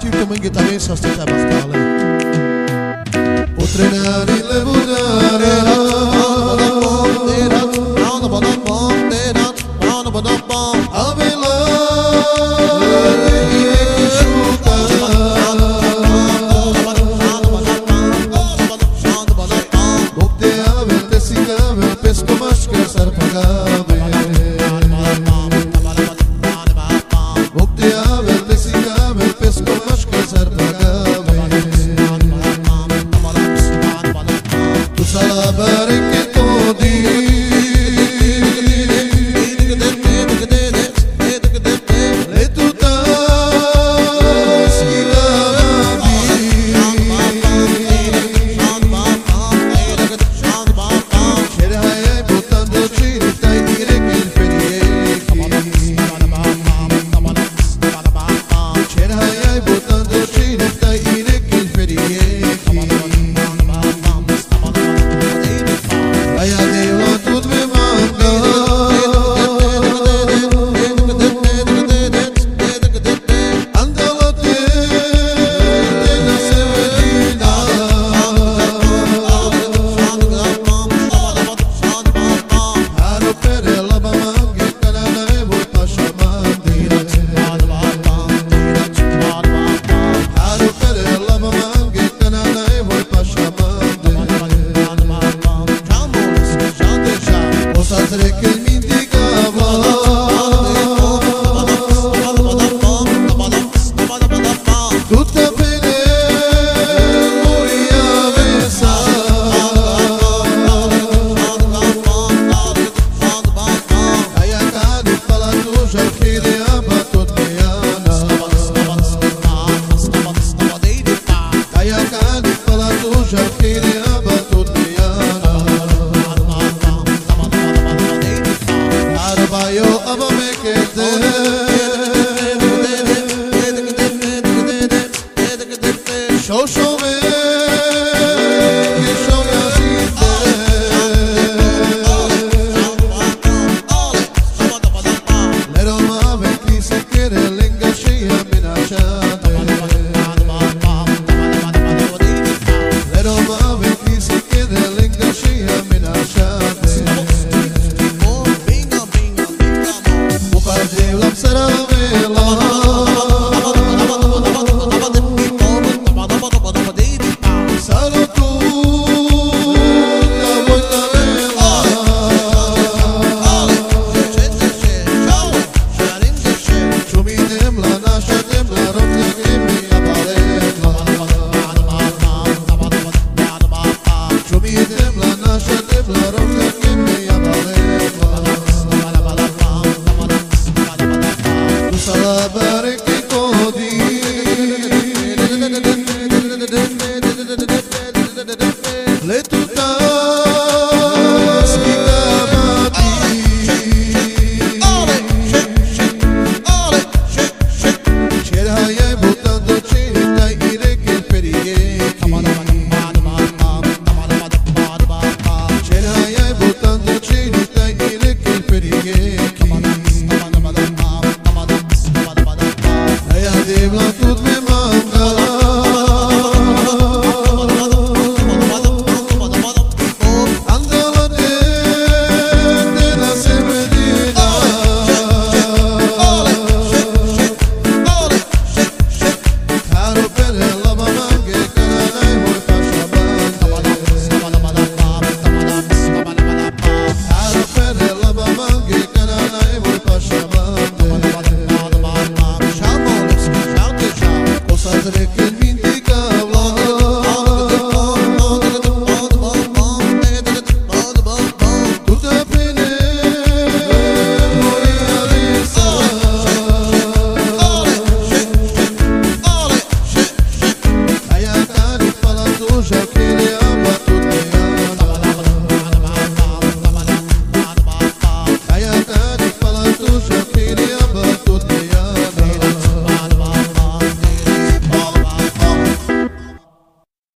ti domingo también sostén la O treinador le volare na bandera, la bandera, la bandera saber que dia Arabayı ama mekedin